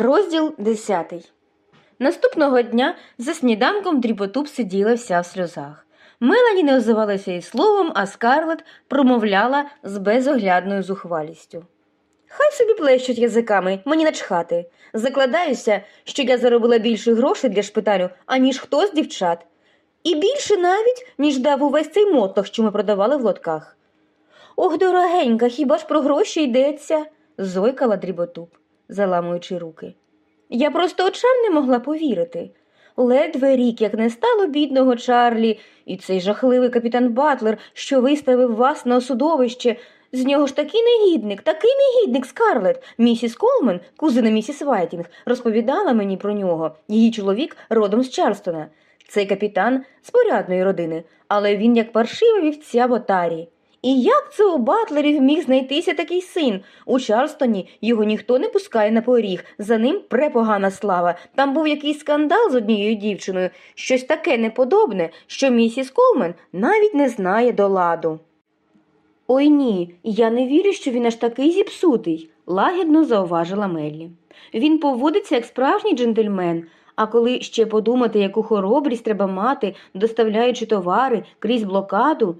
Розділ 10. Наступного дня за сніданком дріботуб сиділа вся в сльозах. Мелані не озивалася й словом, а Скарлет промовляла з безоглядною зухвалістю. Хай собі плещуть язиками, мені начхати. Закладаюся, що я заробила більше грошей для шпиталю, аніж хто з дівчат. І більше навіть, ніж дав увесь цей мотлох, що ми продавали в лотках. Ох, дорогенька, хіба ж про гроші йдеться? зойкала Дріботуп, заламуючи руки. Я просто очам не могла повірити. Ледве рік, як не стало бідного Чарлі, і цей жахливий капітан Батлер, що виставив вас на осудовище. З нього ж такий негідник, такий негідник, Скарлет. Місіс Колмен, кузина місіс Вайтінг, розповідала мені про нього. Її чоловік родом з Чарлстона. Цей капітан з порядної родини, але він як паршива вівця в отарі. І як це у Батлерів міг знайтися такий син? У Чарстоні його ніхто не пускає на поріг, за ним препогана слава. Там був якийсь скандал з однією дівчиною, щось таке неподобне, що місіс Колмен навіть не знає до ладу. Ой ні, я не вірю, що він аж такий зіпсутий, лагідно зауважила Меллі. Він поводиться як справжній джентльмен, а коли ще подумати, яку хоробрість треба мати, доставляючи товари крізь блокаду.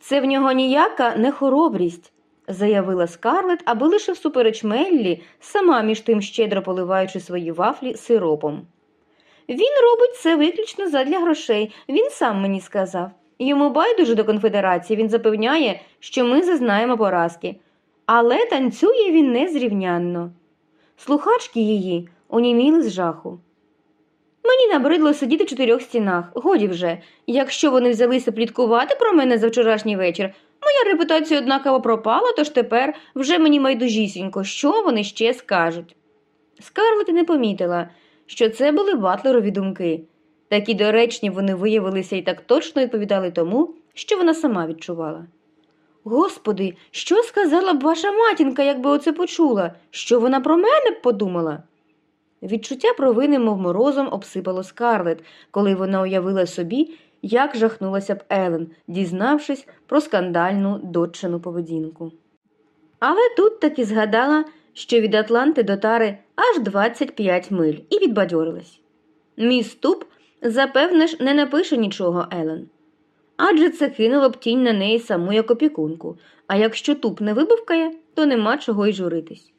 Це в нього ніяка не хоробрість, заявила Скарлет, аби лише всупереч Меллі, сама між тим щедро поливаючи свої вафлі сиропом. Він робить це виключно задля грошей, він сам мені сказав. Йому байдуже до конфедерації, він запевняє, що ми зазнаємо поразки. Але танцює він незрівнянно. Слухачки її оніміли з жаху. Мені набридло сидіти в чотирьох стінах. Годі вже. Якщо вони взялися пліткувати про мене за вчорашній вечір, моя репутація однаково пропала, тож тепер вже мені майдужісінько, що вони ще скажуть. Скарлет не помітила, що це були батлерові думки. Такі доречні вони виявилися і так точно відповідали тому, що вона сама відчувала. Господи, що сказала б ваша матінка, якби оце почула? Що вона про мене б подумала? Відчуття провини, мов морозом, обсипало скарлет, коли вона уявила собі, як жахнулася б Елен, дізнавшись про скандальну доччину поведінку. Але тут таки згадала, що від Атланти до Тари аж 25 миль, і відбадьорилась. Міс Туп, запевне ж, не напише нічого Елен. Адже це кинуло б тінь на неї саму як опікунку, а якщо туп не вибавкає, то нема чого й журитись.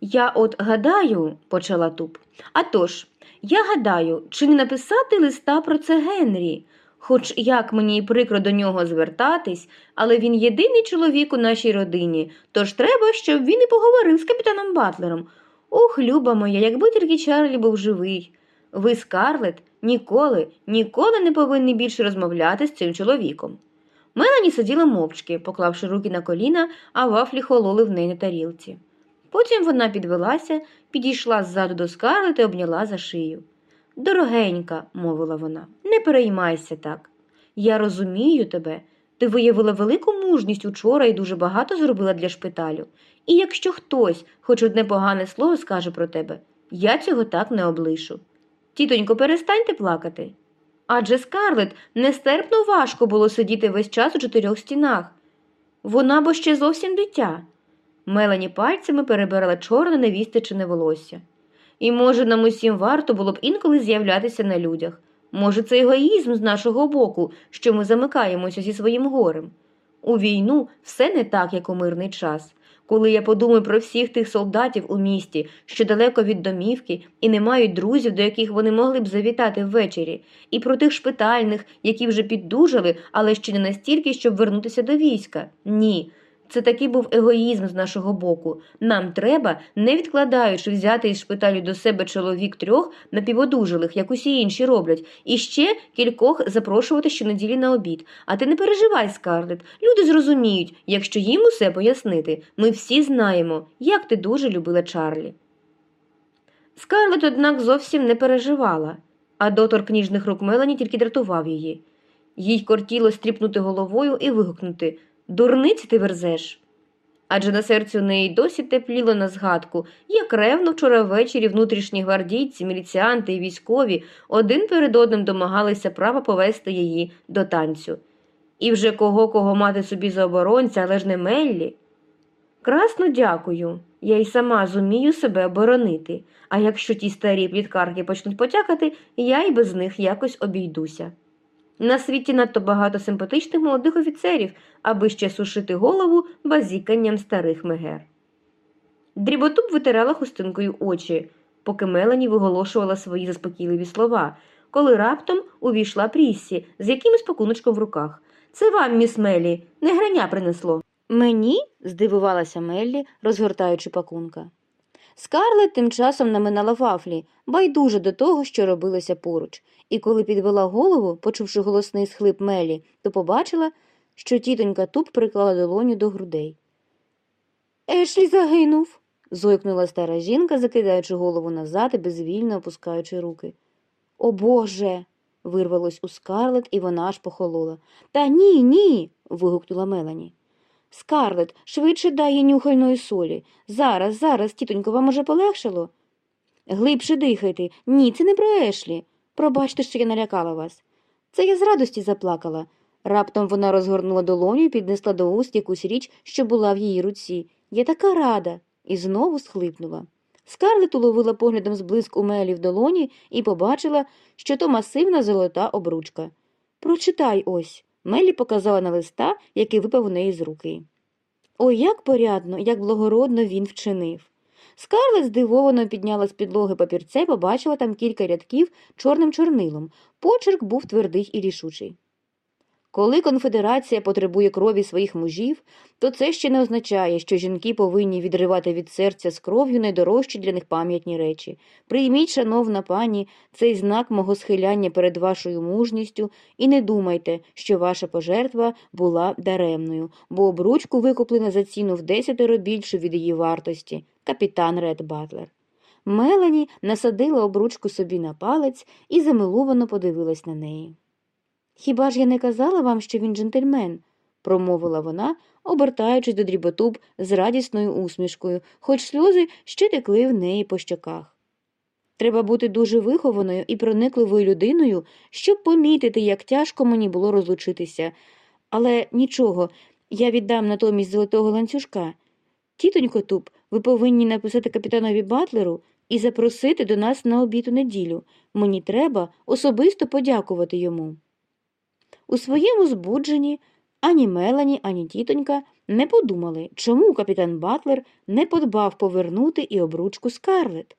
Я от гадаю, почала туп. «А тож, я гадаю, чи не написати листа про це Генрі? Хоч як мені й прикро до нього звертатись, але він єдиний чоловік у нашій родині, тож треба, щоб він і поговорив з капітаном Батлером. Ох, люба моя, якби тільки Чарлі був живий. Ви, Скарлет, ніколи, ніколи не повинні більше розмовляти з цим чоловіком. Мелані сиділа мовчки, поклавши руки на коліна, а вафлі хололи в неї на тарілці. Потім вона підвелася, підійшла ззаду до Скарлет і обняла за шию. Дорогенька, мовила вона, не переймайся так. Я розумію тебе. Ти виявила велику мужність учора і дуже багато зробила для шпиталю. І якщо хтось хоч одне погане слово скаже про тебе, я цього так не облишу. Тітонько, перестаньте плакати. Адже Скарлет нестерпно важко було сидіти весь час у чотирьох стінах. Вона бо ще зовсім дитя. Мелані пальцями перебирала чорне невістичине волосся. І, може, нам усім варто було б інколи з'являтися на людях. Може, це егоїзм з нашого боку, що ми замикаємося зі своїм горем. У війну все не так, як у мирний час. Коли я подумаю про всіх тих солдатів у місті, що далеко від домівки і не мають друзів, до яких вони могли б завітати ввечері, і про тих шпитальних, які вже піддужали, але ще не настільки, щоб вернутися до війська. Ні. Це такий був егоїзм з нашого боку. Нам треба, не відкладаючи, взяти із шпиталю до себе чоловік трьох напіводужалих, як усі інші роблять, і ще кількох запрошувати щонеділі на обід. А ти не переживай, Скарлет. Люди зрозуміють, якщо їм усе пояснити. Ми всі знаємо, як ти дуже любила Чарлі. Скарлет, однак, зовсім не переживала, а дотор кніжних рук Мелані тільки дратував її. Їй кортіло стріпнути головою і вигукнути Дурниці ти верзеш. Адже на серці у неї досі тепліло на згадку, як ревно вчора ввечері внутрішні гвардійці, міліціанти і військові один перед одним домагалися права повести її до танцю. І вже кого кого мати собі за оборонця, але ж не Меллі. Красно дякую. Я й сама зумію себе оборонити, а якщо ті старі пліткарки почнуть потякати, я й без них якось обійдуся. На світі надто багато симпатичних молодих офіцерів, аби ще сушити голову базіканням старих мегер. Дріботуб витирала хустинкою очі, поки Мелані виголошувала свої заспокійливі слова, коли раптом увійшла Пріссі з якимось пакуночком в руках. Це вам, міс Мелі, не граня принесло. Мені? здивувалася Меллі, розгортаючи пакунка. Скарлет тим часом наминала вафлі, байдуже до того, що робилося поруч, і коли підвела голову, почувши голосний схлип Мелі, то побачила, що тітонька туп приклала долоню до грудей. Ешлі загинув. зойкнула стара жінка, закидаючи голову назад і безвільно опускаючи руки. О Боже. вирвалось у скарлет, і вона аж похолола. Та ні, ні. вигукнула Мелані. Скарлет, швидше дай їй нюхальної солі. Зараз, зараз, тітонько, вам уже полегшало? Глибше дихайте. Ні, це не про Ешлі. Пробачте, що я налякала вас. Це я з радості заплакала. Раптом вона розгорнула долоню і піднесла до уст якусь річ, що була в її руці. Я така рада. І знову схлипнула. Скарлет уловила поглядом зблиск у Мелі в долоні і побачила, що то масивна золота обручка. Прочитай ось. Мелі показала на листа, який випав у неї з руки. Ой, як порядно, як благородно він вчинив. Скарлет здивовано підняла з підлоги папірце побачила там кілька рядків чорним чорнилом. Почерк був твердий і рішучий. Коли конфедерація потребує крові своїх мужів, то це ще не означає, що жінки повинні відривати від серця з кров'ю найдорожчі для них пам'ятні речі. Прийміть, шановна пані, цей знак мого схиляння перед вашою мужністю, і не думайте, що ваша пожертва була даремною, бо обручку викуплено за ціну в десятеро більшу від її вартості. Капітан Ред Батлер. Мелані насадила обручку собі на палець і замилувано подивилась на неї. Хіба ж я не казала вам, що він джентльмен? промовила вона, обертаючись до дріботуб з радісною усмішкою, хоч сльози ще текли в неї по щоках. Треба бути дуже вихованою і проникливою людиною, щоб помітити, як тяжко мені було розлучитися. Але нічого, я віддам натомість золотого ланцюжка. Тітонько Туп, ви повинні написати капітанові Батлеру і запросити до нас на обід у неділю. Мені треба особисто подякувати йому. У своєму збудженні ані Мелані, ані тітонька не подумали, чому капітан Батлер не подбав повернути і обручку Скарлет.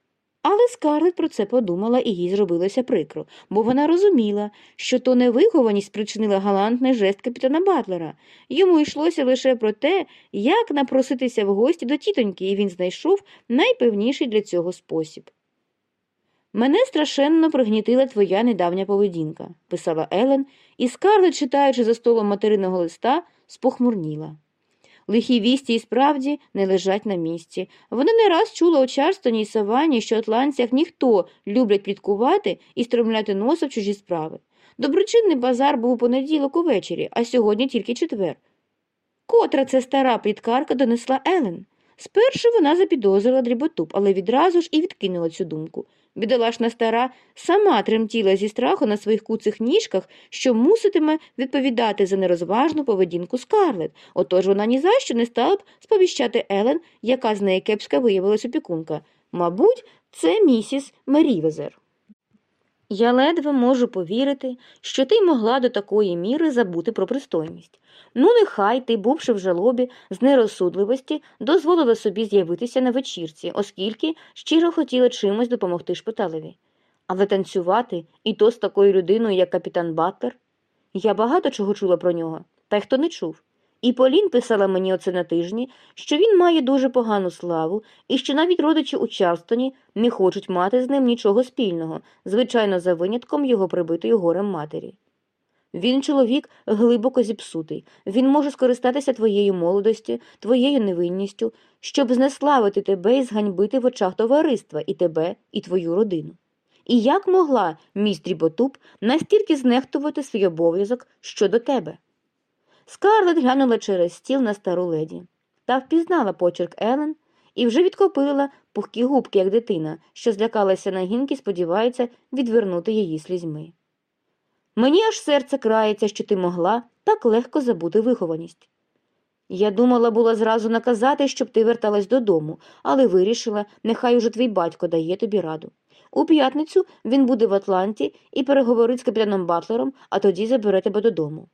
Але Скарлет про це подумала і їй зробилося прикро, бо вона розуміла, що то невихованість спричинила галантний жест капітана Батлера. Йому йшлося лише про те, як напроситися в гості до тітоньки, і він знайшов найпевніший для цього спосіб. Мене страшенно пригнітила твоя недавня поведінка, писала Елен, і Скарлет, читаючи за столом материного листа, спохмурніла. Лихі вісті і справді не лежать на місці. Вона не раз чула у Чарстоні і Савані, що атланцях ніхто люблять пліткувати і стромляти носа в чужі справи. Доброчинний базар був у понеділок увечері, а сьогодні тільки четвер. Котра це стара пліткарка донесла Елен. Спершу вона запідозрила дріботуб, але відразу ж і відкинула цю думку. Бідолашна стара сама тремтіла зі страху на своїх куцих ніжках, що муситиме відповідати за нерозважну поведінку Скарлет, отож вона ні за що не стала б сповіщати Елен, яка з неї кепська виявилась опікунка. Мабуть, це місіс Мерівезер. Я ледве можу повірити, що ти могла до такої міри забути про пристойність. Ну, нехай ти, бувши в жалобі з нерозсудливості, дозволила собі з'явитися на вечірці, оскільки щиро хотіла чимось допомогти шпиталеві. Але танцювати і то з такою людиною, як капітан Батлер? Я багато чого чула про нього, та й хто не чув. І Полін писала мені оце на тижні, що він має дуже погану славу, і що навіть родичі у Чарстоні не хочуть мати з ним нічого спільного, звичайно, за винятком його прибитої горем матері. Він чоловік глибоко зіпсутий, він може скористатися твоєю молодостю, твоєю невинністю, щоб знеславити тебе і зганьбити в очах товариства і тебе, і твою родину. І як могла міс Дріботуб настільки знехтувати свій обов'язок щодо тебе? Скарлет глянула через стіл на стару леді та впізнала почерк Елен і вже відкопилила пухкі губки, як дитина, що злякалася на гінки сподівається відвернути її слізьми. Мені аж серце крається, що ти могла так легко забути вихованість. Я думала було зразу наказати, щоб ти верталась додому, але вирішила, нехай уже твій батько дає тобі раду. У п'ятницю він буде в Атланті і переговорить з капітаном Батлером, а тоді забере тебе додому.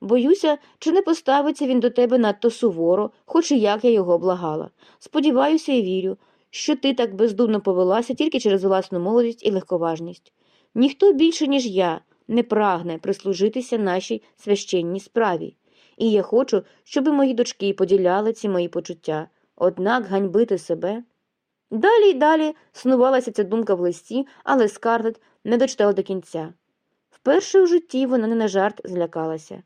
Боюся, чи не поставиться він до тебе надто суворо, хоч і як я його благала. Сподіваюся і вірю, що ти так бездумно повелася тільки через власну молодість і легковажність. Ніхто більше, ніж я, не прагне прислужитися нашій священній справі, і я хочу, щоб мої дочки поділяли ці мої почуття, однак ганьбити себе. Далі й далі снувалася ця думка в листі, але Скарлет не дочитала до кінця. Вперше у житті вона не на жарт злякалася.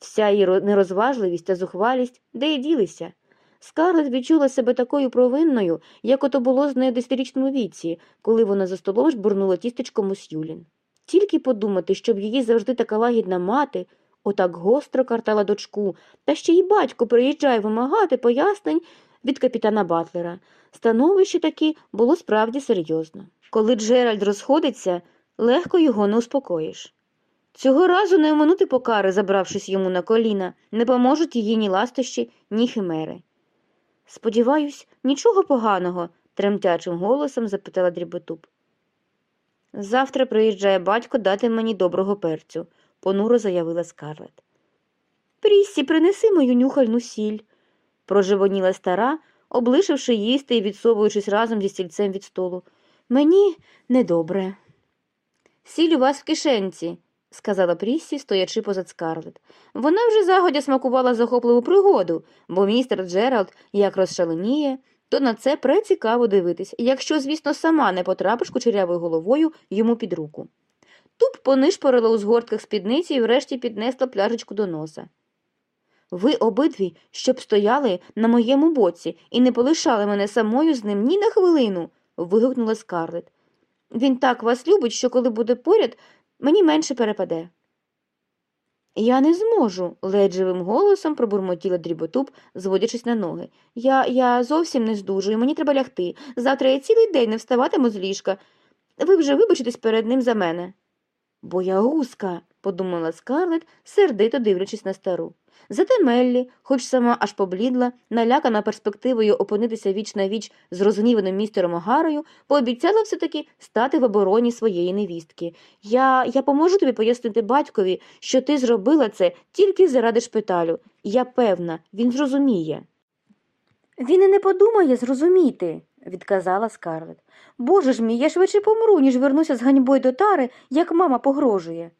Вся її нерозважливість та зухвалість де й ділися. Скарлет відчула себе такою провинною, як ото було з нею десятирічному віці, коли вона за столом жбурнула тістечком у Сюлін. Тільки подумати, щоб її завжди така лагідна мати, отак гостро картала дочку, та ще й батько приїжджає вимагати пояснень від капітана Батлера. Становище таки було справді серйозно. Коли Джеральд розходиться, легко його не успокоїш. Цього разу не оминути покари, забравшись йому на коліна, не поможуть її ні ластощі, ні химери. Сподіваюсь, нічого поганого, тремтячим голосом запитала дріботуб. Завтра приїжджає батько дати мені доброго перцю, понуро заявила Скарлет. Пріссі, принеси мою нюхальну сіль, проживоніла стара, облишивши їсти і відсовуючись разом зі стільцем від столу. Мені недобре. Сіль у вас в кишенці, сказала Пріссі, стоячи позад Скарлет. Вона вже загодя смакувала захопливу пригоду, бо містер Джеральд як розшаленіє, то на це прецікаво дивитись, якщо, звісно, сама не потрапиш кучерявою головою йому під руку. Туп понишпорила у згортках спідниці і врешті піднесла пляшечку до носа. Ви обидві, щоб стояли на моєму боці і не полишали мене самою з ним ні на хвилину. вигукнула Скарлет. Він так вас любить, що коли буде поряд, мені менше перепаде. Я не зможу, леджевим голосом пробурмотіла дріботуб, зводячись на ноги. Я, я зовсім не здужую, мені треба лягти. Завтра я цілий день не вставатиму з ліжка. Ви вже вибачитесь перед ним за мене. Боягузка, подумала Скарлет, сердито дивлячись на стару. Зате Меллі, хоч сама аж поблідла, налякана перспективою опинитися віч на віч з розгніваним містером Огарою, пообіцяла все-таки стати в обороні своєї невістки. Я, я поможу тобі пояснити батькові, що ти зробила це тільки заради шпиталю. Я певна, він зрозуміє. Він і не подумає зрозуміти, відказала Скарлет. Боже ж мій, я швидше помру, ніж вернуся з ганьбою до тари, як мама погрожує.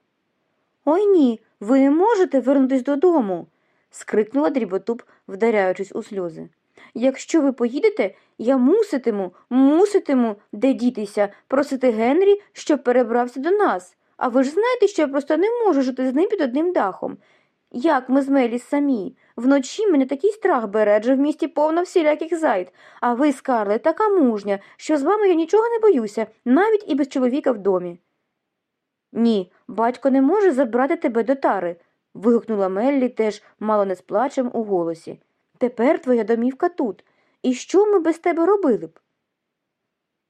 Ой ні, ви не можете вернутись додому, скрикнула дріботуб, вдаряючись у сльози. Якщо ви поїдете, я муситиму, муситиму, де дітися, просити Генрі, щоб перебрався до нас. А ви ж знаєте, що я просто не можу жити з ним під одним дахом. Як ми з Меліс самі? Вночі мене такий страх бере, адже в місті повно всіляких зайд. А ви, Скарле, така мужня, що з вами я нічого не боюся, навіть і без чоловіка в домі. Ні, батько не може забрати тебе до тари, вигукнула Меллі теж мало не з плачем у голосі. Тепер твоя домівка тут. І що ми без тебе робили б?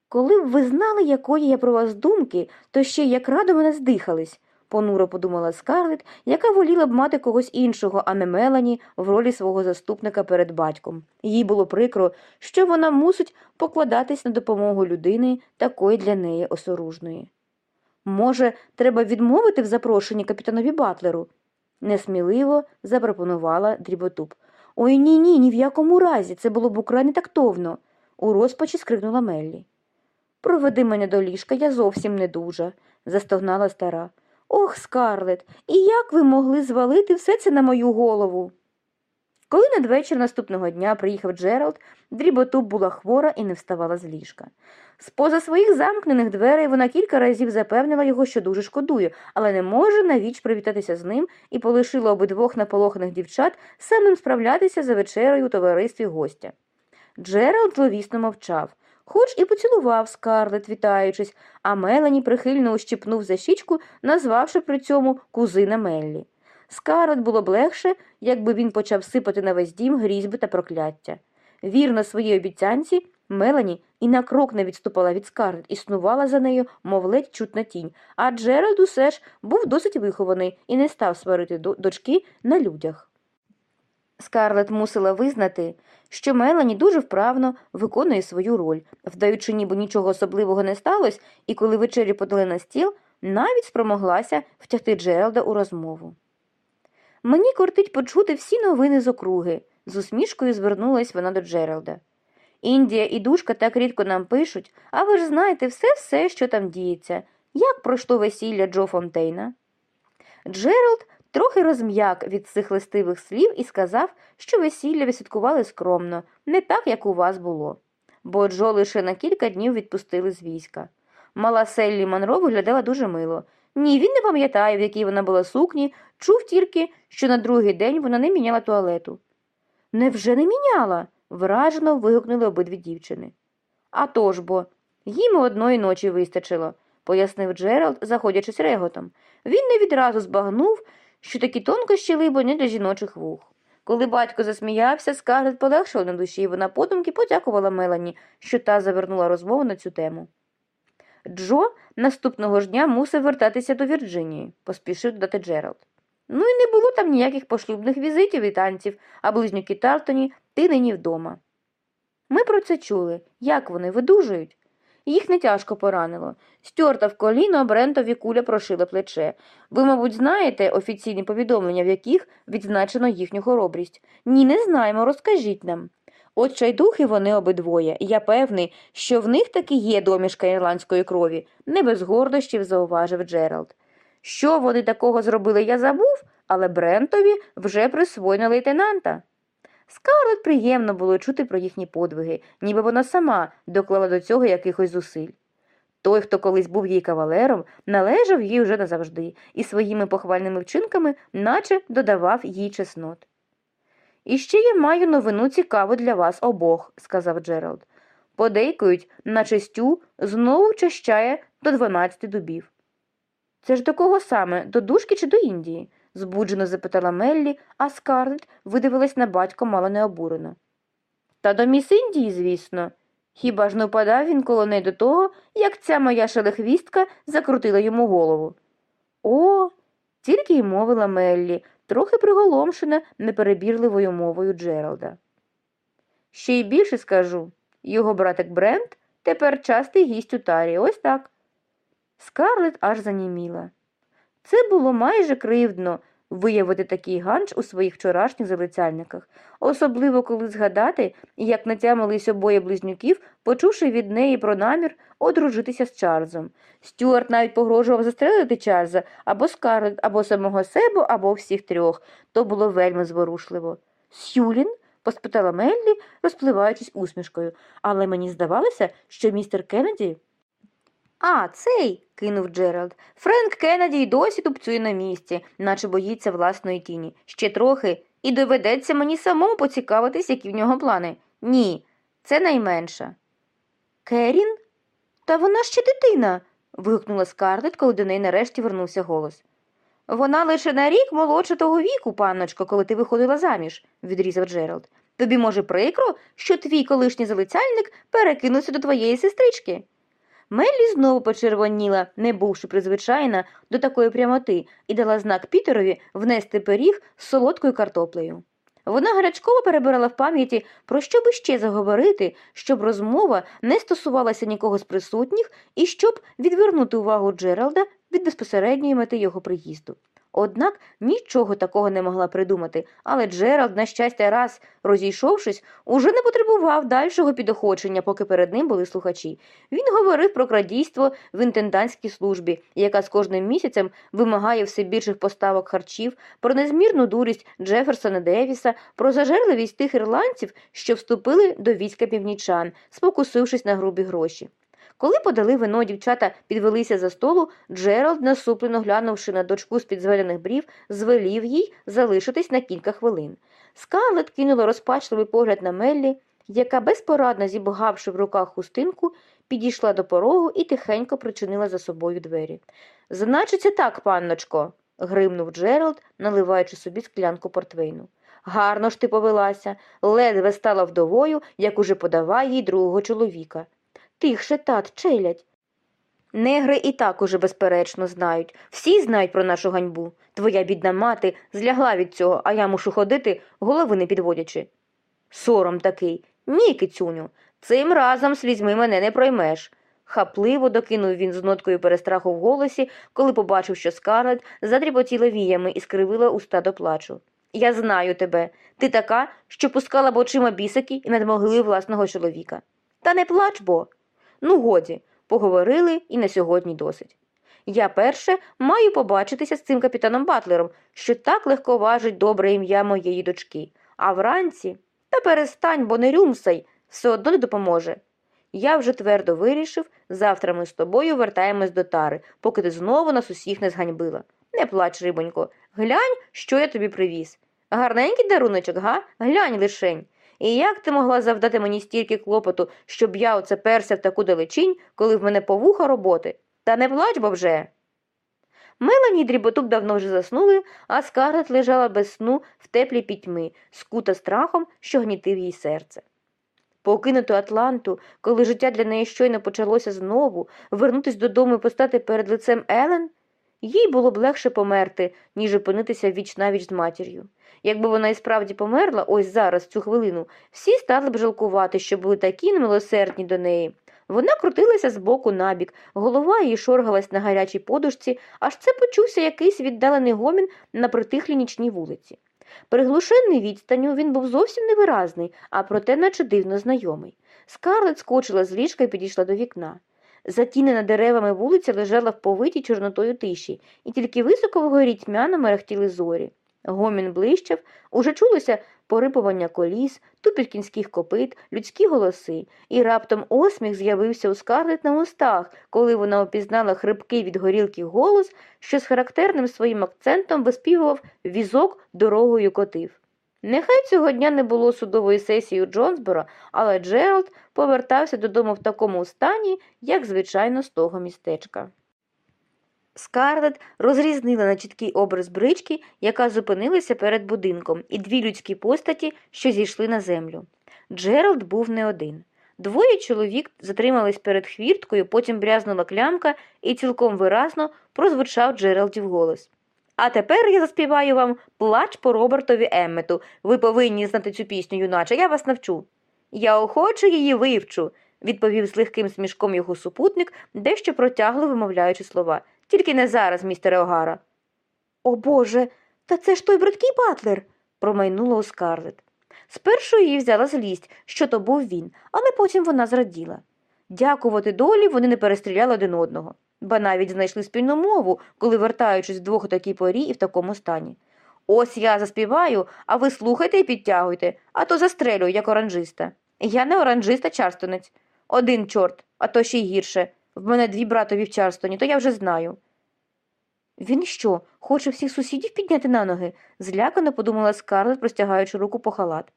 Коли б ви знали, якої я про вас думки, то ще як радо мене здихались, понуро подумала Скарлет, яка воліла б мати когось іншого, а не Мелані, в ролі свого заступника перед батьком. Їй було прикро, що вона мусить покладатись на допомогу людини такої для неї осоружної. Може, треба відмовити в запрошенні капітанові Батлеру? Несміливо запропонувала дріботуб. Ой ні, ні, ні в якому разі, це було б украй не тактовно, у розпачі скрикнула Меллі. Проведи мене до ліжка, я зовсім не дуже, застогнала стара. Ох, Скарлет, і як ви могли звалити все це на мою голову? Коли надвечір наступного дня приїхав Джеральд, дріботуб була хвора і не вставала з ліжка. З-поза своїх замкнених дверей вона кілька разів запевнила його, що дуже шкодує, але не може навіч привітатися з ним і полишила обидвох наполоханих дівчат самим справлятися за вечерею у товаристві гостя. Джеральд зловісно мовчав, хоч і поцілував скарлет, вітаючись, а Мелані прихильно ущипнув за щічку, назвавши при цьому кузина Меллі. Скарлет було б легше, якби він почав сипати на весь дім грізьби та прокляття. Вірно своїй обіцянці, Мелані і на крок не відступала від Скарлет, існувала за нею, мов ледь чутна тінь, а Джеральд усе ж був досить вихований і не став сварити дочки на людях. Скарлет мусила визнати, що Мелані дуже вправно виконує свою роль, вдаючи, ніби нічого особливого не сталося, і коли вечері подали на стіл, навіть спромоглася втягти Джералда у розмову. Мені кортить почути всі новини з округи, з усмішкою звернулась вона до Джералда. Індія і душка так рідко нам пишуть, а ви ж знаєте все-все, що там діється. Як пройшло весілля Джо Фонтейна? Джеральд трохи розм'як від цих листивих слів і сказав, що весілля відсвяткували скромно, не так, як у вас було. Бо Джо лише на кілька днів відпустили з війська. Мала Селлі Монро виглядала дуже мило. Ні, він не пам'ятає, в якій вона була сукні, чув тільки, що на другий день вона не міняла туалету. Невже не міняла? вражено вигукнули обидві дівчини. «А то ж бо, їм одної ночі вистачило, пояснив Джеральд, заходячись реготом. Він не відразу збагнув, що такі тонкощі, либо, не для жіночих вух. Коли батько засміявся, Скарлет полегшила на душі, і вона подумки подякувала Мелані, що та завернула розмову на цю тему. Джо наступного ж дня мусив вертатися до Вірджинії, поспішив додати Джеральд. Ну і не було там ніяких пошлюбних візитів і танців, а близнюки Тартоні ти нині вдома. Ми про це чули. Як вони видужують? Їх не тяжко поранило. Стюарта в коліно, Брентові куля прошила плече. Ви, мабуть, знаєте офіційні повідомлення, в яких відзначено їхню хоробрість. Ні, не знаємо, розкажіть нам. От вони обидвоє, і я певний, що в них таки є домішка ірландської крові, не без гордощів зауважив Джеральд. Що вони такого зробили, я забув, але Брентові вже присвоєно лейтенанта. Скарлет приємно було чути про їхні подвиги, ніби вона сама доклала до цього якихось зусиль. Той, хто колись був їй кавалером, належав їй уже назавжди і своїми похвальними вчинками наче додавав їй чеснот. І ще я маю новину цікаву для вас обох, сказав Джеральд. Подейкують, наче стю знову вчащає до дванадцяти дубів. Це ж до кого саме, до душки чи до Індії? збуджено запитала Меллі, а Скарлетт видивилась на батька мало не обурено. Та до міс Індії, звісно. Хіба ж не впадав він коло неї до того, як ця моя шелехвістка закрутила йому голову? О, тільки й мовила Меллі, трохи приголомшена неперебірливою мовою Джералда. Ще й більше скажу його братик Брент тепер частий гість у тарі, ось так. Скарлет аж заніміла. Це було майже кривдно виявити такий ганч у своїх вчорашніх залицяльниках, особливо коли згадати, як натямились обоє близнюків, почувши від неї про намір одружитися з Чарльзом. Стюарт навіть погрожував застрелити Чарльза або Скарлет, або самого себе, або всіх трьох. То було вельми зворушливо. Сюлін? поспитала Меллі, розпливаючись усмішкою, але мені здавалося, що містер Кеннеді а, цей, кинув Джеральд. Френк Кеннеді й досі тупцює на місці, наче боїться власної тіні. Ще трохи, і доведеться мені самому поцікавитись, які в нього плани. Ні, це найменша. Керін? Та вона ще дитина. вигукнула Скарлетт, коли до неї нарешті вернувся голос. Вона лише на рік молодша того віку, панночко, коли ти виходила заміж, відрізав Джеральд. Тобі, може, прикро, що твій колишній залицяльник перекинувся до твоєї сестрички. Меллі знову почервоніла, не бувши призвичайна до такої прямоти, і дала знак Пітерові внести пиріг з солодкою картоплею. Вона гарячково перебирала в пам'яті, про що би ще заговорити, щоб розмова не стосувалася нікого з присутніх і щоб відвернути увагу Джералда від безпосередньої мети його приїзду. Однак нічого такого не могла придумати, але Джеральд, на щастя, раз розійшовшись, уже не потребував дальшого підохочення, поки перед ним були слухачі. Він говорив про крадійство в інтендантській службі, яка з кожним місяцем вимагає все більших поставок харчів, про незмірну дурість Джеферсона Девіса, про зажерливість тих ірландців, що вступили до війська північан, спокусившись на грубі гроші. Коли подали вино, дівчата підвелися за столу, Джеральд, насуплено глянувши на дочку з під зведених брів, звелів їй залишитись на кілька хвилин. Скарлет кинула розпачливий погляд на Меллі, яка, безпорадно зібгавши в руках хустинку, підійшла до порогу і тихенько причинила за собою двері. Значиться так, панночко, гримнув Джеральд, наливаючи собі склянку портвейну. Гарно ж ти повелася, ледве стала вдовою, як уже подавай їй другого чоловіка. Тихше, тат, челядь. Негри і так уже безперечно знають. Всі знають про нашу ганьбу. Твоя бідна мати злягла від цього, а я мушу ходити, голови не підводячи. Сором такий. Ні, кицюню, цим разом слізьми мене не проймеш. Хапливо докинув він з ноткою перестраху в голосі, коли побачив, що скарлет задріботіла віями і скривила уста до плачу. Я знаю тебе. Ти така, що пускала б очима бісики і над могили власного чоловіка. Та не плач бо. Ну, годі, поговорили і на сьогодні досить. Я перше маю побачитися з цим капітаном Батлером, що так легко важить добре ім'я моєї дочки. А вранці та перестань, бо не рюмсай, все одно не допоможе. Я вже твердо вирішив, завтра ми з тобою вертаємось до тари, поки ти знову нас усіх не зганьбила. Не плач, рибонько, глянь, що я тобі привіз. Гарненький даруночок, га? Глянь лишень. І як ти могла завдати мені стільки клопоту, щоб я оце перся в таку далечінь, коли в мене повуха роботи? Та не плач бо вже. Мелані і дріботуб давно вже заснули, а скарлет лежала без сну в теплій пітьми, скута страхом, що гнітив їй серце. Покинуту Атланту, коли життя для неї щойно почалося знову, вернутись додому і постати перед лицем Елен, їй було б легше померти, ніж опинитися віч навіч з матір'ю. Якби вона і справді померла, ось зараз, цю хвилину, всі стали б жалкувати, що були такі немилосердні до неї. Вона крутилася з боку набік, голова її шоргалась на гарячій подушці, аж це почувся якийсь віддалений гомін на притихлій нічній вулиці. Приглушений відстанню він був зовсім невиразний, а проте наче дивно знайомий. Скарлет скочила з ліжка і підійшла до вікна. Затінена деревами вулиця лежала в повитій чорнотою тиші, і тільки високо вгорі тьмяно мерехтіли зорі. Гомін блищав, уже чулося порипування коліс, тупіт кінських копит, людські голоси, і раптом осміх з'явився у скарлет на устах, коли вона опізнала хрипкий від горілки голос, що з характерним своїм акцентом виспівував візок дорогою котив. Нехай цього дня не було судової сесії у Джонсборо, але Джеральд повертався додому в такому стані, як звичайно з того містечка. Скарлет розрізнила на чіткий образ брички, яка зупинилася перед будинком, і дві людські постаті, що зійшли на землю. Джеральд був не один. Двоє чоловік затримались перед хвірткою, потім брязнула клямка, і цілком виразно прозвучав Джеральдів голос. А тепер я заспіваю вам плач по Робертові Еммету. Ви повинні знати цю пісню, юначе, я вас навчу. Я охоче її вивчу, відповів з легким смішком його супутник, дещо протягло вимовляючи слова. Тільки не зараз, містере Огара. О Боже, та це ж той бридкий батлер, промайнуло у Скарлет. Спершу її взяла злість, що то був він, але потім вона зраділа. Дякувати долі вони не перестріляли один одного, ба навіть знайшли спільну мову, коли вертаючись вдвох у такій порі і в такому стані. Ось я заспіваю, а ви слухайте і підтягуйте, а то застрелю, як оранжиста. Я не оранжист, а чарстонець. Один чорт, а то ще й гірше. В мене дві братові в Чарстоні, то я вже знаю. Він що, хоче всіх сусідів підняти на ноги? злякано подумала Скарлет, простягаючи руку по халат.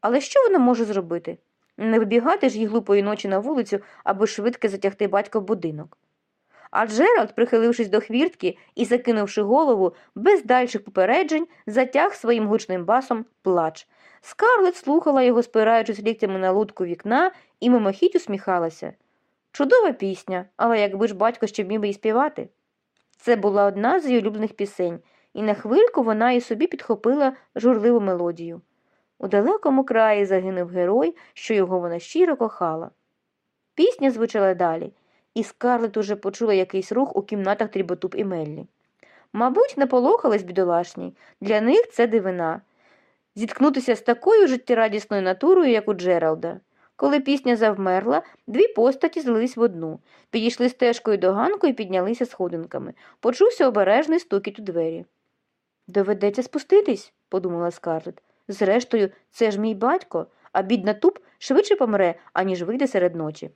Але що вона може зробити? Не вибігати ж їй глупої ночі на вулицю, аби швидко затягти батька в будинок. А Джеральд, прихилившись до хвіртки і закинувши голову, без дальших попереджень, затяг своїм гучним басом плач. Скарлет слухала його, спираючись ліктями на лутку вікна, і мимохідь усміхалася. Чудова пісня, але якби ж батько ще вмів і співати. Це була одна з її улюблених пісень, і на хвильку вона і собі підхопила журливу мелодію. У далекому краї загинув герой, що його вона щиро кохала. Пісня звучала далі, і Скарлет уже почула якийсь рух у кімнатах Тріботуб і Меллі. Мабуть, наполохались бідолашні, для них це дивина зіткнутися з такою життєрадісною натурою, як у Джералда. Коли пісня завмерла, дві постаті злились в одну, підійшли стежкою до ганку і піднялися сходинками. Почувся обережний стукіт у двері. Доведеться спуститись, подумала Скарлет. Зрештою, це ж мій батько, а бідна туп швидше помре, аніж вийде серед ночі.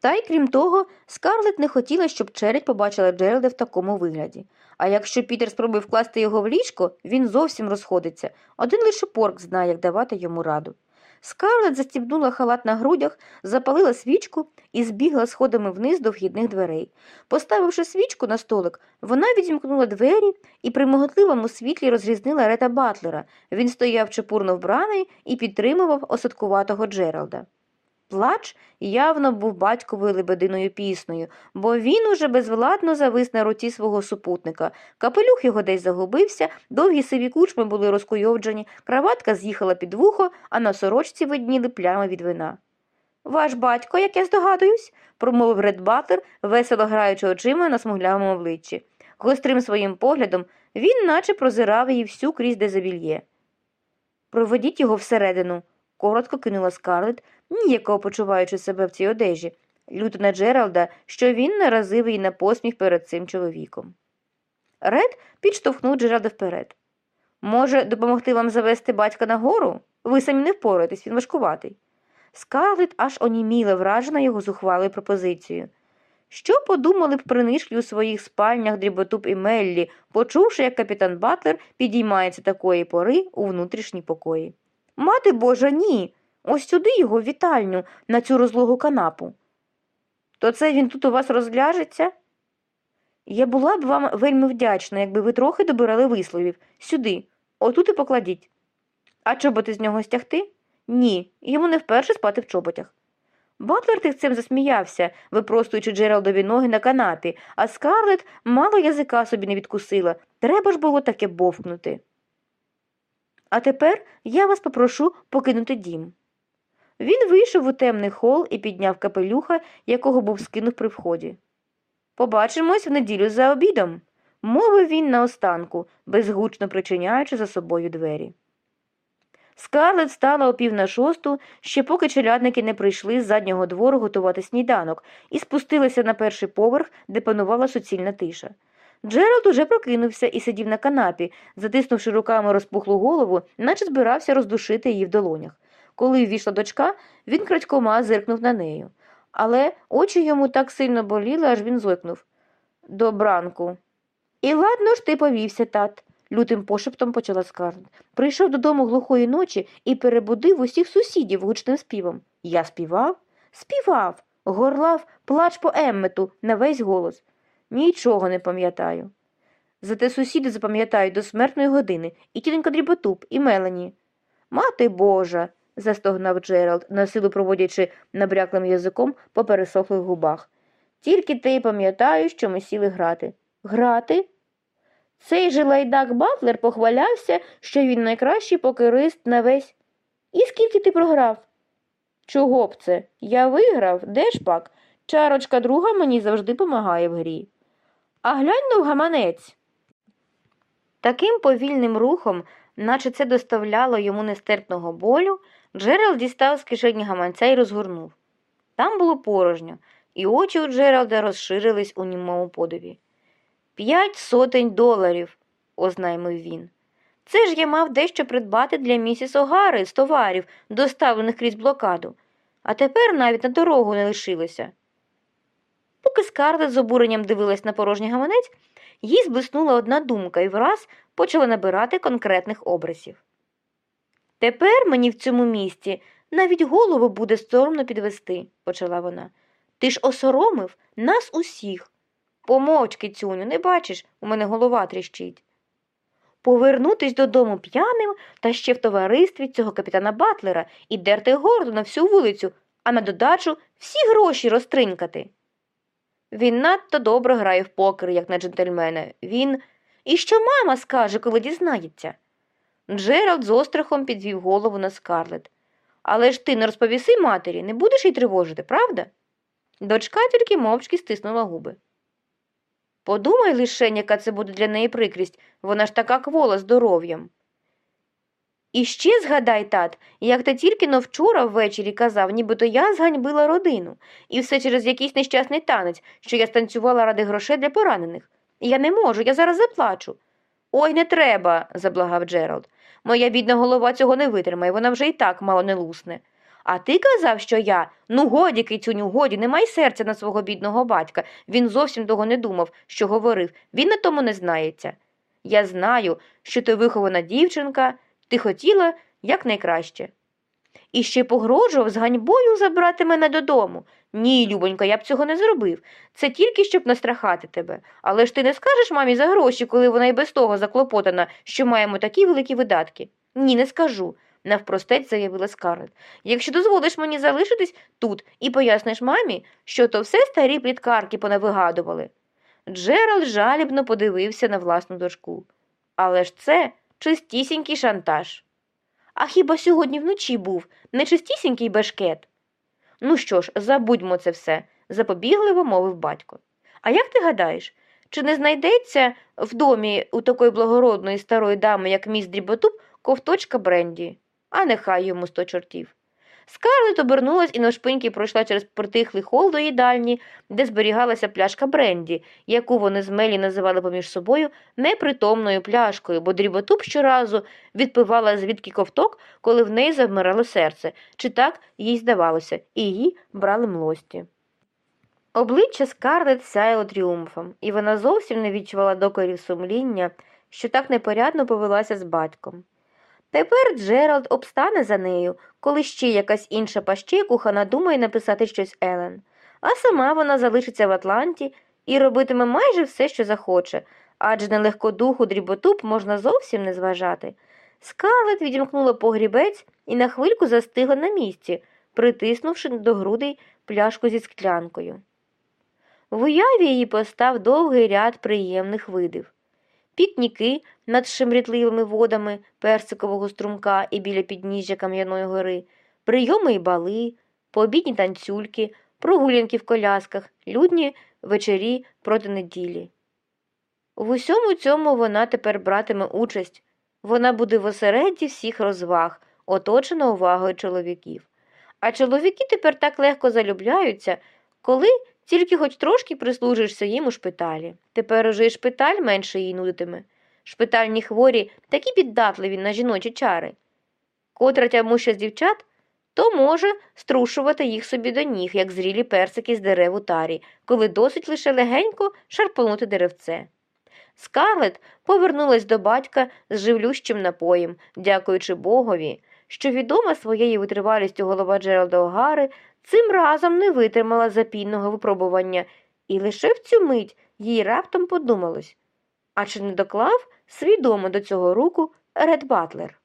Та й крім того, Скарлет не хотіла, щоб челядь побачила Джералда в такому вигляді. А якщо Пітер спробує вкласти його в ліжко, він зовсім розходиться. Один лише порк знає, як давати йому раду. Скарлет застібнула халат на грудях, запалила свічку і збігла сходами вниз до вхідних дверей. Поставивши свічку на столик, вона відімкнула двері і при моготливому світлі розрізнила Рета Батлера. Він стояв чепурно вбраний і підтримував осадкуватого Джералда. Плач явно був батьковою лебединою піснею, бо він уже безвладно завис на руці свого супутника. Капелюх його десь загубився, довгі сиві кучми були розкуйовджені, краватка з'їхала під вухо, а на сорочці видніли плями від вина. Ваш батько, як я здогадуюсь, промовив Ред Батлер, весело граючи очима на смуглявому обличчі. Гострим своїм поглядом він наче прозирав її всю крізь дезабільє. Проведіть його всередину, коротко кинула Скарлет, ніяково почуваючи себе в цій одежі, люто на Джералда, що він наразив її на посміх перед цим чоловіком. Ред підштовхнув Джералда вперед. Може, допомогти вам завести батька нагору? Ви самі не впораєтесь, він важкуватий. Скарлет аж оніміла, вражена його зухвалою пропозицією. Що подумали б принишклі у своїх спальнях дріботуб і Меллі, почувши, як капітан Батлер підіймається такої пори у внутрішні покої? Мати Божа, ні. Ось сюди його вітальню, на цю розлогу канапу. То це він тут у вас розляжеться? Я була б вам вельми вдячна, якби ви трохи добирали висловів. Сюди, отут і покладіть. А чоботи з нього стягти? Ні, йому не вперше спати в чоботях. Батлер тихцем засміявся, випростуючи Джералдові ноги на канапі, а Скарлет мало язика собі не відкусила. Треба ж було таке бовкнути. А тепер я вас попрошу покинути дім. Він вийшов у темний хол і підняв капелюха, якого був скинув при вході. Побачимось в неділю за обідом, мовив він наостанку, безгучно причиняючи за собою двері. Скарлет стала о пів на шосту, ще поки челядники не прийшли з заднього двору готувати сніданок, і спустилася на перший поверх, де панувала суцільна тиша. Джеральд уже прокинувся і сидів на канапі, затиснувши руками розпухлу голову, наче збирався роздушити її в долонях. Коли ввійшла дочка, він крадькома зиркнув на нею. Але очі йому так сильно боліли, аж він зойкнув. Добранку. І ладно ж ти повівся, тат, лютим пошептом почала Скарлет. Прийшов додому глухої ночі і перебудив усіх сусідів гучним співом. Я співав? Співав, горлав плач по Еммету на весь голос. Нічого не пам'ятаю. Зате сусіди запам'ятають до смертної години і тітонька Дріботуб, і Мелані. Мати Божа. застогнав Джеральд, насилу проводячи набряклим язиком по пересохлих губах. Тільки те й пам'ятаю, що ми сіли грати. Грати? Цей же лайдак Батлер похвалявся, що він найкращий покерист на весь. І скільки ти програв? Чого б це? Я виграв, де ж пак? Чарочка друга мені завжди помагає в грі. А глянь ну гаманець. Таким повільним рухом, наче це доставляло йому нестерпного болю, Джеральд дістав з кишені гаманця і розгорнув. Там було порожньо, і очі у Джералда розширились у німому подиві. П'ять сотень доларів, ознаймив він. Це ж я мав дещо придбати для місіс Огари з товарів, доставлених крізь блокаду, а тепер навіть на дорогу не лишилося. Поки Скарлет з обуренням дивилась на порожній гаманець, їй зблиснула одна думка і враз почала набирати конкретних образів. Тепер мені в цьому місці навіть голову буде соромно підвести, почала вона. Ти ж осоромив нас усіх. Помовчки, цюню, не бачиш, у мене голова тріщить. Повернутись додому п'яним та ще в товаристві цього капітана Батлера і дерти горду на всю вулицю, а на додачу всі гроші розтринькати. Він надто добре грає в покер, як на джентльмена. Він. І що мама скаже, коли дізнається? Джеральд з острахом підвів голову на скарлет. Але ж ти не розповіси матері, не будеш їй тривожити, правда? Дочка тільки мовчки стиснула губи. Подумай лише, яка це буде для неї прикрість, вона ж така квола здоров'ям. І ще згадай, тат, як ти тільки но вчора ввечері казав, нібито я зганьбила родину, і все через якийсь нещасний танець, що я станцювала ради грошей для поранених. Я не можу, я зараз заплачу. Ой, не треба, заблагав Джеральд. Моя бідна голова цього не витримає, вона вже і так мало не лусне. А ти казав, що я. Ну, годі, кицюню, годі, не май серця на свого бідного батька. Він зовсім того не думав, що говорив. Він на тому не знається. Я знаю, що ти вихована дівчинка, ти хотіла якнайкраще. І ще погрожував з ганьбою забрати мене додому. Ні, Любонька, я б цього не зробив. Це тільки щоб настрахати тебе. Але ж ти не скажеш мамі за гроші, коли вона і без того заклопотана, що маємо такі великі видатки. Ні, не скажу. навпростець заявила Скарлетт. Якщо дозволиш мені залишитись тут і поясниш мамі, що то все старі пліткарки понавигадували. Джеральд жалібно подивився на власну дочку. Але ж це чистісінький шантаж. А хіба сьогодні вночі був не чистісінький бешкет? Ну що ж, забудьмо це все, запобігливо мовив батько. А як ти гадаєш, чи не знайдеться в домі у такої благородної старої дами, як міс Дріботуб, ковточка бренді? А нехай йому сто чортів. Скарлет обернулась і навшпиньки пройшла через притихлий хол до їдальні, де зберігалася пляшка бренді, яку вони з Мелі називали поміж собою непритомною пляшкою, бо дріботуб щоразу відпивала звідки ковток, коли в неї завмирало серце, чи так їй здавалося, і її брали млості. Обличчя Скарлет сяяло тріумфом, і вона зовсім не відчувала докорів сумління, що так непорядно повелася з батьком. Тепер Джеральд обстане за нею, коли ще якась інша пащекуха надумає написати щось Елен, а сама вона залишиться в Атланті і робитиме майже все, що захоче, адже на легкодуху дріботуб можна зовсім не зважати. Скарлет відімкнула погрібець і на хвильку застигла на місці, притиснувши до грудей пляшку зі склянкою. В уяві її постав довгий ряд приємних видів. Пікніки над шемрітливими водами персикового струмка і біля підніжжя Кам'яної гори, прийоми і бали, пообідні танцюльки, прогулянки в колясках, людні вечері проти неділі. В усьому цьому вона тепер братиме участь. Вона буде в осередді всіх розваг, оточена увагою чоловіків. А чоловіки тепер так легко залюбляються, коли тільки хоч трошки прислужишся їм у шпиталі. Тепер уже і шпиталь менше їй нудитиме. Шпитальні хворі такі піддатливі на жіночі чари. Котра тямуща з дівчат, то може струшувати їх собі до ніг, як зрілі персики з дерев у тарі, коли досить лише легенько шарпонути деревце. Скарлет повернулась до батька з живлющим напоєм, дякуючи Богові, що відома своєю витривалістю голова Джералда Огари цим разом не витримала запійного випробування, і лише в цю мить їй раптом подумалось а чи не доклав свідомо до цього руку Ред Батлер?